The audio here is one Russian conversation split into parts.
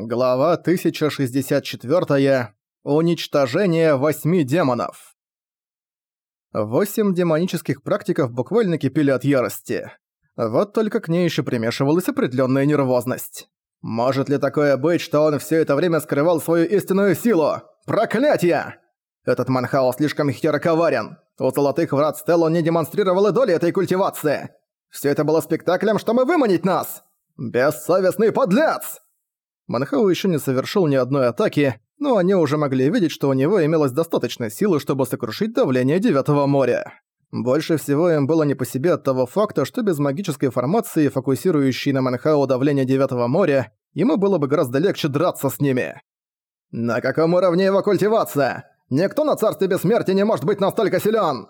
Глава 1064. Уничтожение восьми демонов. Восемь демонических практиков буквально кипели от ярости. Вот только к ней еще примешивалась определенная нервозность. Может ли такое быть, что он все это время скрывал свою истинную силу? Проклятие! Этот Манхао слишком хитроковарен. У Золотых Врат Стеллон не демонстрировал и доли этой культивации. Все это было спектаклем, чтобы выманить нас! Бессовестный подлец! Манхау еще не совершил ни одной атаки, но они уже могли видеть, что у него имелось достаточно силы, чтобы сокрушить давление Девятого моря. Больше всего им было не по себе от того факта, что без магической формации, фокусирующей на Манхау давление Девятого моря, ему было бы гораздо легче драться с ними. «На каком уровне его культивация? Никто на Царстве Бессмертия не может быть настолько силен!»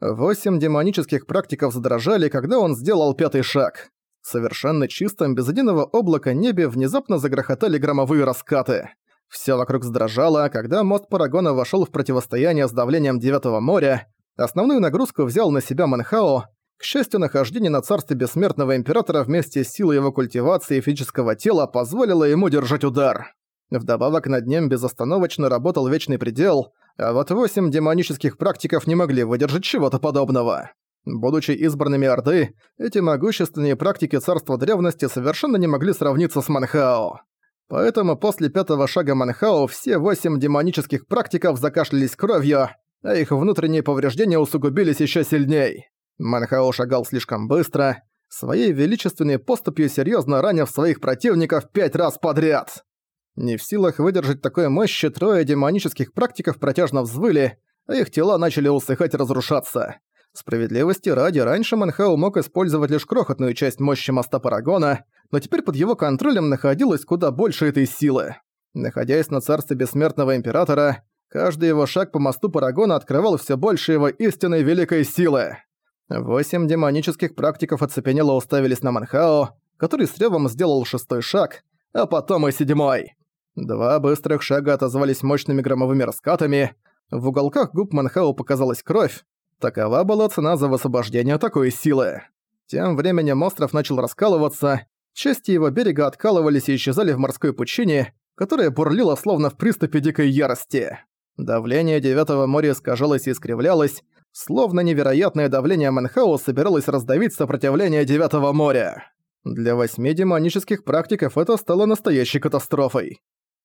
Восемь демонических практиков задрожали, когда он сделал пятый шаг совершенно чистом, без единого облака небе внезапно загрохотали громовые раскаты. Всё вокруг задрожало, когда мост Парагона вошёл в противостояние с давлением Девятого моря. Основную нагрузку взял на себя Манхао. К счастью, нахождение на царстве Бессмертного Императора вместе с силой его культивации и физического тела позволило ему держать удар. Вдобавок над ним безостановочно работал Вечный Предел, а вот восемь демонических практиков не могли выдержать чего-то подобного. Будучи избранными Орды, эти могущественные практики царства древности совершенно не могли сравниться с Манхао. Поэтому после пятого шага Манхао все восемь демонических практиков закашлялись кровью, а их внутренние повреждения усугубились еще сильней. Манхао шагал слишком быстро, своей величественной поступью серьезно ранив своих противников пять раз подряд. Не в силах выдержать такой мощи, трое демонических практиков протяжно взвыли, а их тела начали усыхать и разрушаться. Справедливости ради, раньше Манхау мог использовать лишь крохотную часть мощи моста Парагона, но теперь под его контролем находилось куда больше этой силы. Находясь на царстве бессмертного императора, каждый его шаг по мосту Парагона открывал все больше его истинной великой силы. Восемь демонических практиков оцепенело уставились на Манхао, который с ревом сделал шестой шаг, а потом и седьмой. Два быстрых шага отозвались мощными громовыми раскатами, в уголках губ Манхао показалась кровь, Такова была цена за высвобождение такой силы. Тем временем остров начал раскалываться, части его берега откалывались и исчезали в морской пучине, которая бурлила словно в приступе дикой ярости. Давление Девятого моря искажалось и искривлялось, словно невероятное давление Манхау собиралось раздавить сопротивление Девятого моря. Для восьми демонических практиков это стало настоящей катастрофой.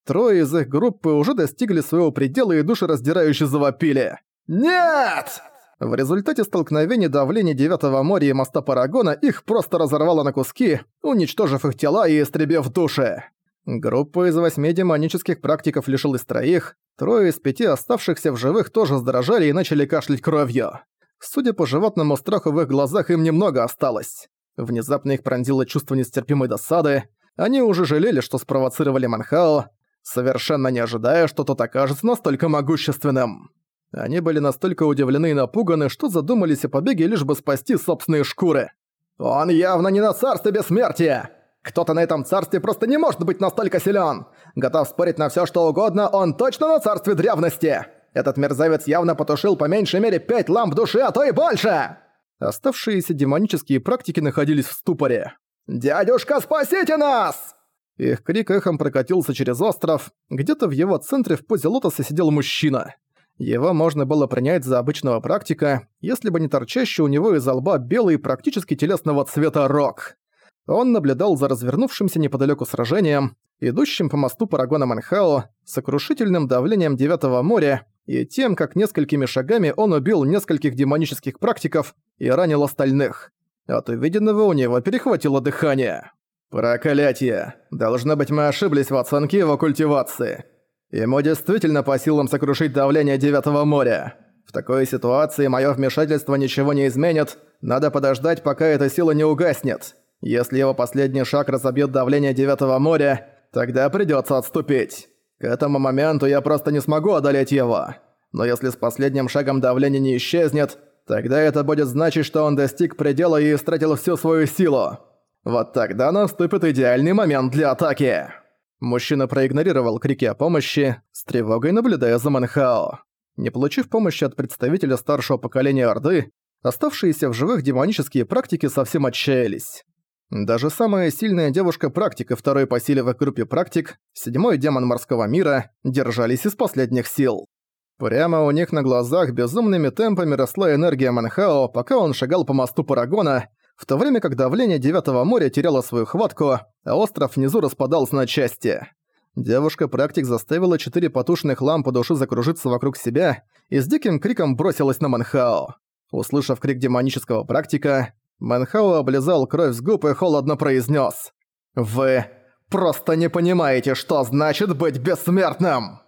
Трое из их группы уже достигли своего предела и душераздирающе завопили. «Нет!» В результате столкновения давления Девятого моря и моста Парагона их просто разорвало на куски, уничтожив их тела и истребив души. Группа из восьми демонических практиков лишилась троих, трое из пяти оставшихся в живых тоже задрожали и начали кашлять кровью. Судя по животному страху в их глазах, им немного осталось. Внезапно их пронзило чувство нестерпимой досады, они уже жалели, что спровоцировали Манхао, совершенно не ожидая, что тот окажется настолько могущественным. Они были настолько удивлены и напуганы, что задумались о побеге лишь бы спасти собственные шкуры. «Он явно не на царстве бессмертия! Кто-то на этом царстве просто не может быть настолько силен! Готов спорить на все, что угодно, он точно на царстве древности! Этот мерзавец явно потушил по меньшей мере пять ламп души, а то и больше!» Оставшиеся демонические практики находились в ступоре. «Дядюшка, спасите нас!» Их крик эхом прокатился через остров. Где-то в его центре в позе лотоса сидел мужчина. Его можно было принять за обычного практика, если бы не торчащий у него из лба белый практически телесного цвета рог. Он наблюдал за развернувшимся неподалеку сражением, идущим по мосту Парагона Манхао, сокрушительным давлением Девятого моря и тем, как несколькими шагами он убил нескольких демонических практиков и ранил остальных. От увиденного у него перехватило дыхание. «Проклятие! Должно быть, мы ошиблись в оценке его культивации. Ему действительно по силам сокрушить давление Девятого моря. В такой ситуации мое вмешательство ничего не изменит, надо подождать, пока эта сила не угаснет. Если его последний шаг разобьет давление Девятого моря, тогда придется отступить. К этому моменту я просто не смогу одолеть его. Но если с последним шагом давление не исчезнет, тогда это будет значить, что он достиг предела и истратил всю свою силу. Вот тогда наступит идеальный момент для атаки. Мужчина проигнорировал крики о помощи, с тревогой наблюдая за Манхао. Не получив помощи от представителя старшего поколения Орды, оставшиеся в живых демонические практики совсем отчаялись. Даже самая сильная девушка-практик второй по силе в группе практик, седьмой демон морского мира, держались из последних сил. Прямо у них на глазах безумными темпами росла энергия Манхао, пока он шагал по мосту Парагона, в то время как давление Девятого моря теряло свою хватку, а остров внизу распадался на части. Девушка-практик заставила четыре потушенных лампы души закружиться вокруг себя и с диким криком бросилась на Манхао. Услышав крик демонического практика, Манхао облизал кровь с губ и холодно произнес: «Вы просто не понимаете, что значит быть бессмертным!»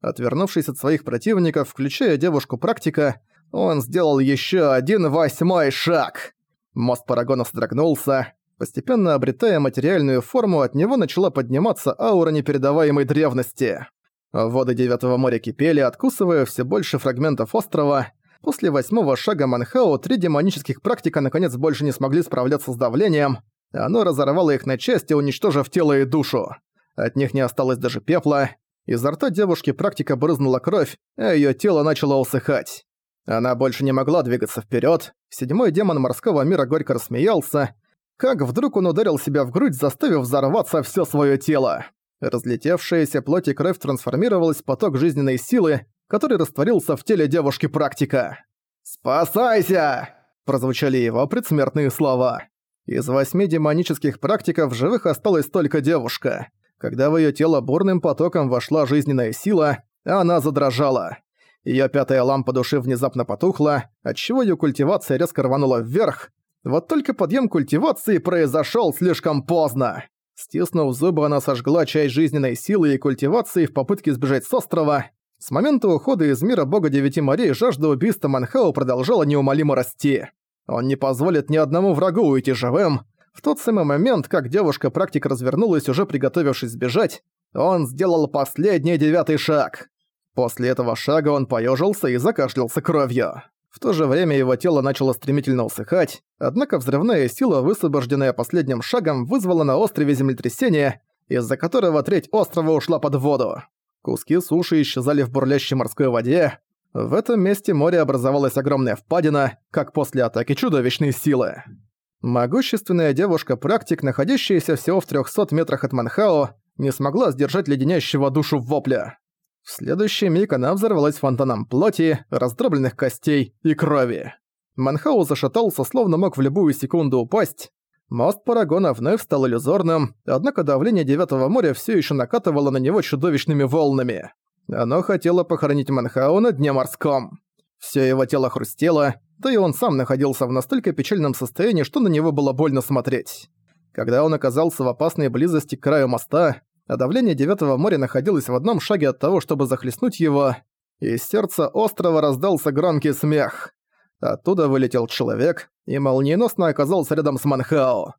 Отвернувшись от своих противников, включая девушку-практика, он сделал еще один восьмой шаг. Мост Парагона содрогнулся, Постепенно обретая материальную форму, от него начала подниматься аура непередаваемой древности. Воды Девятого моря кипели, откусывая все больше фрагментов острова. После восьмого шага Манхао три демонических практика наконец больше не смогли справляться с давлением. Оно разорвало их на части, уничтожив тело и душу. От них не осталось даже пепла. Изо рта девушки практика брызнула кровь, а её тело начало усыхать. Она больше не могла двигаться вперед. Седьмой демон морского мира горько рассмеялся, как вдруг он ударил себя в грудь, заставив взорваться все свое тело. Разлетевшаяся плоть и кровь трансформировалась в поток жизненной силы, который растворился в теле девушки-практика. «Спасайся!» – прозвучали его предсмертные слова. Из восьми демонических практиков живых осталась только девушка. Когда в её тело бурным потоком вошла жизненная сила, она задрожала. Её пятая лампа души внезапно потухла, отчего её культивация резко рванула вверх, вот только подъем культивации произошел слишком поздно. Стиснув зубы, она сожгла часть жизненной силы и культивации в попытке сбежать с острова. С момента ухода из мира бога девяти морей жажда убийства Манхао продолжала неумолимо расти. Он не позволит ни одному врагу уйти живым. В тот самый момент, как девушка-практик развернулась, уже приготовившись сбежать, он сделал последний девятый шаг. После этого шага он поежился и закашлялся кровью. В то же время его тело начало стремительно усыхать, однако взрывная сила, высвобожденная последним шагом, вызвала на острове землетрясение, из-за которого треть острова ушла под воду. Куски суши исчезали в бурлящей морской воде. В этом месте море образовалась огромная впадина, как после атаки чудовищной силы. Могущественная девушка-практик, находящаяся всего в 300 метрах от Манхао, не смогла сдержать леденящего душу вопля. В следующий миг она взорвалась фонтаном плоти, раздробленных костей и крови. Манхау зашатался, словно мог в любую секунду упасть. Мост Парагона вновь стал иллюзорным, однако давление Девятого моря все еще накатывало на него чудовищными волнами. Оно хотело похоронить Манхау на дне морском. Все его тело хрустело, да и он сам находился в настолько печальном состоянии, что на него было больно смотреть. Когда он оказался в опасной близости к краю моста, а давление Девятого моря находилось в одном шаге от того, чтобы захлестнуть его, из сердца острова раздался громкий смех. Оттуда вылетел человек и молниеносно оказался рядом с Манхао.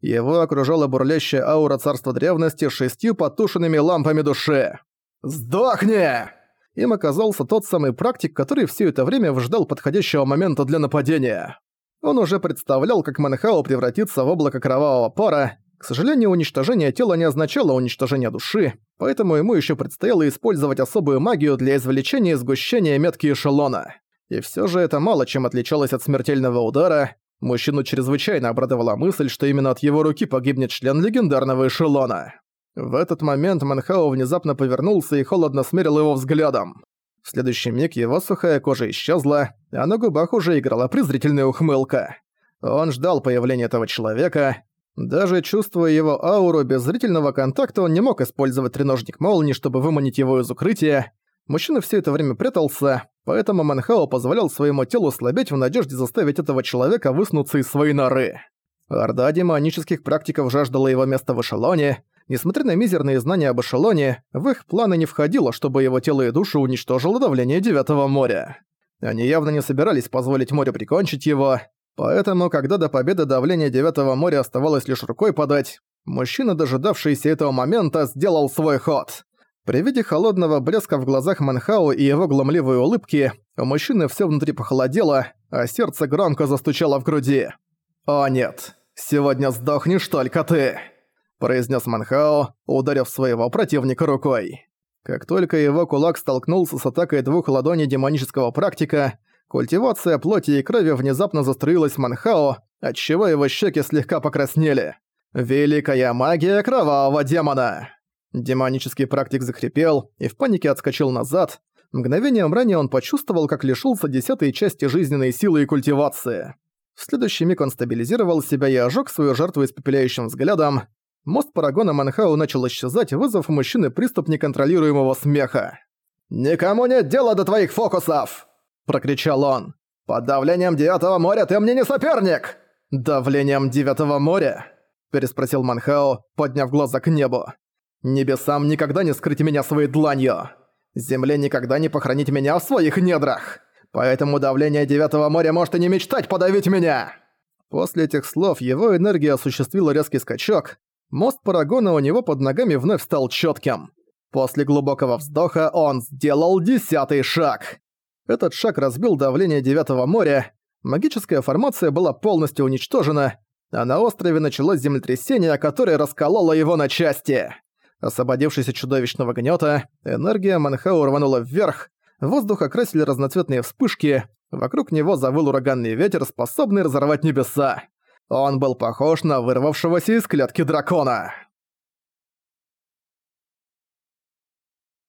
Его окружала бурлящая аура царства древности с шестью потушенными лампами души. «Сдохни!» Им оказался тот самый практик, который все это время ждал подходящего момента для нападения. Он уже представлял, как Манхао превратится в облако кровавого пара, к сожалению, уничтожение тела не означало уничтожение души, поэтому ему еще предстояло использовать особую магию для извлечения и сгущения метки эшелона. И все же это мало чем отличалось от смертельного удара. Мужчину чрезвычайно обрадовала мысль, что именно от его руки погибнет член легендарного эшелона. В этот момент Манхао внезапно повернулся и холодно смерил его взглядом. В следующий миг его сухая кожа исчезла, а на губах уже играла презрительная ухмылка. Он ждал появления этого человека, даже чувствуя его ауру без зрительного контакта, он не мог использовать треножник молнии, чтобы выманить его из укрытия. Мужчина все это время прятался, поэтому Манхао позволял своему телу слабеть в надежде заставить этого человека выснуться из своей норы. Орда демонических практиков жаждала его места в эшелоне. Несмотря на мизерные знания об эшелоне, в их планы не входило, чтобы его тело и душу уничтожило давление Девятого моря. Они явно не собирались позволить морю прикончить его, Поэтому, когда до победы давление Девятого моря оставалось лишь рукой подать, мужчина, дожидавшийся этого момента, сделал свой ход. При виде холодного блеска в глазах Манхау и его глумливой улыбки, у мужчины все внутри похолодело, а сердце громко застучало в груди. «О нет, сегодня сдохнешь только ты!» произнес Манхао, ударив своего противника рукой. Как только его кулак столкнулся с атакой двух ладоней демонического практика, Культивация плоти и крови внезапно застроилась в Манхао, отчего его щеки слегка покраснели. «Великая магия кровавого демона!» Демонический практик захрипел и в панике отскочил назад. Мгновением ранее он почувствовал, как лишился десятой части жизненной силы и культивации. В следующий миг он стабилизировал себя и ожег свою жертву испепеляющим взглядом. Мост Парагона Манхау начал исчезать, вызвав у мужчины приступ неконтролируемого смеха. «Никому нет дела до твоих фокусов!» – прокричал он. «Под давлением Девятого моря ты мне не соперник!» «Давлением Девятого моря?» – переспросил Манхао, подняв глаза к небу. «Небесам никогда не скрыть меня своей дланью! Земле никогда не похоронить меня в своих недрах! Поэтому давление Девятого моря может и не мечтать подавить меня!» После этих слов его энергия осуществила резкий скачок. Мост Парагона у него под ногами вновь стал четким. После глубокого вздоха он сделал десятый шаг. Этот шаг разбил давление Девятого моря, магическая формация была полностью уничтожена, а на острове началось землетрясение, которое раскололо его на части. Освободившись от чудовищного гнета, энергия Манхау рванула вверх, воздух окрасили разноцветные вспышки, вокруг него завыл ураганный ветер, способный разорвать небеса. Он был похож на вырвавшегося из клетки дракона.